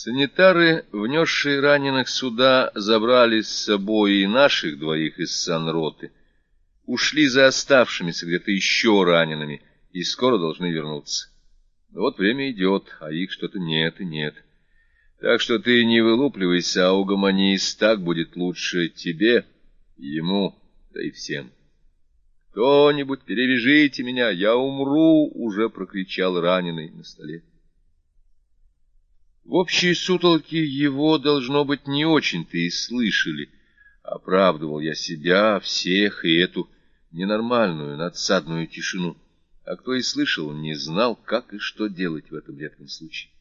Санитары, внесшие раненых сюда, забрали с собой и наших двоих из санроты. Ушли за оставшимися где-то еще ранеными и скоро должны вернуться. Но вот время идет, а их что-то нет и нет. Так что ты не вылупливайся, а угомонись, так будет лучше тебе, ему, да и всем. «Кто-нибудь перевяжите меня, я умру!» — уже прокричал раненый на столе. В общей сутолке его, должно быть, не очень-то и слышали. Оправдывал я себя, всех и эту ненормальную, надсадную тишину. А кто и слышал, не знал, как и что делать в этом редком случае.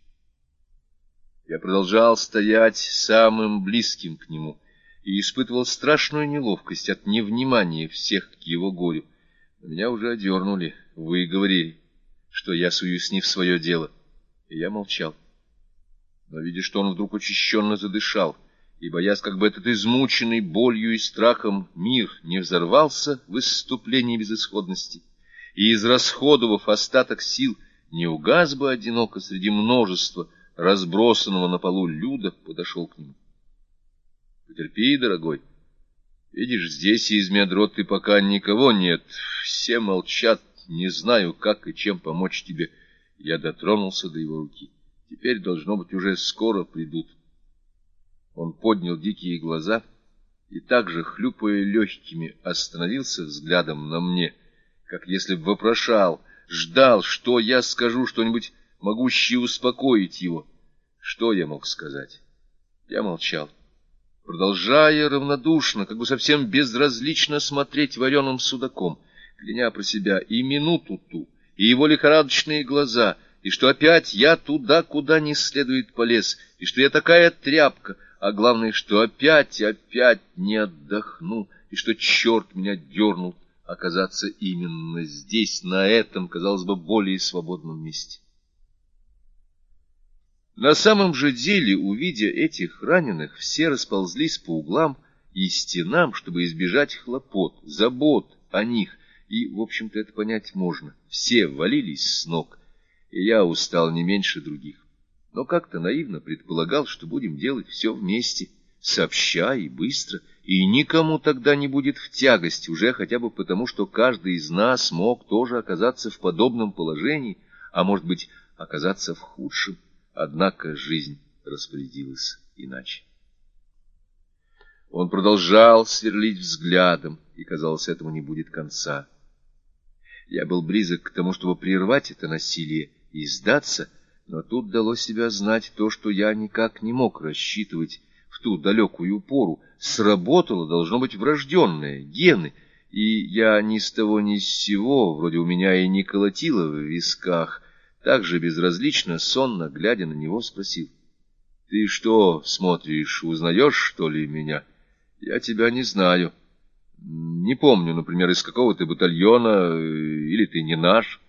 Я продолжал стоять самым близким к нему и испытывал страшную неловкость от невнимания всех к его горю. Но меня уже одернули, выговорили, что я суюсь не в свое дело, и я молчал но, видя, что он вдруг учащенно задышал, и, боясь, как бы этот измученный болью и страхом мир не взорвался в выступлении безысходности, и, израсходовав остаток сил, не угас бы одиноко среди множества разбросанного на полу люда, подошел к нему. — Потерпи, дорогой. Видишь, здесь из медроты пока никого нет, все молчат, не знаю, как и чем помочь тебе. Я дотронулся до его руки. Теперь, должно быть, уже скоро придут. Он поднял дикие глаза и также, хлюпая легкими, остановился взглядом на мне, как если бы вопрошал, ждал, что я скажу что-нибудь, могущее успокоить его. Что я мог сказать? Я молчал, продолжая равнодушно, как бы совсем безразлично смотреть вареным судаком, кляня про себя и минуту ту, и его лихорадочные глаза — и что опять я туда, куда не следует полез, и что я такая тряпка, а главное, что опять, опять не отдохну, и что черт меня дернул оказаться именно здесь, на этом, казалось бы, более свободном месте. На самом же деле, увидя этих раненых, все расползлись по углам и стенам, чтобы избежать хлопот, забот о них, и, в общем-то, это понять можно. Все валились с ног, и я устал не меньше других. Но как-то наивно предполагал, что будем делать все вместе, сообща и быстро, и никому тогда не будет в тягость, уже хотя бы потому, что каждый из нас мог тоже оказаться в подобном положении, а может быть, оказаться в худшем. Однако жизнь распорядилась иначе. Он продолжал сверлить взглядом, и, казалось, этому не будет конца. Я был близок к тому, чтобы прервать это насилие, и сдаться, но тут дало себя знать то, что я никак не мог рассчитывать в ту далекую пору. Сработало, должно быть, врожденное, гены, и я ни с того ни с сего, вроде у меня и не колотило в висках, так же безразлично, сонно, глядя на него, спросил. — Ты что смотришь, узнаешь, что ли, меня? Я тебя не знаю. Не помню, например, из какого ты батальона, или ты не наш. —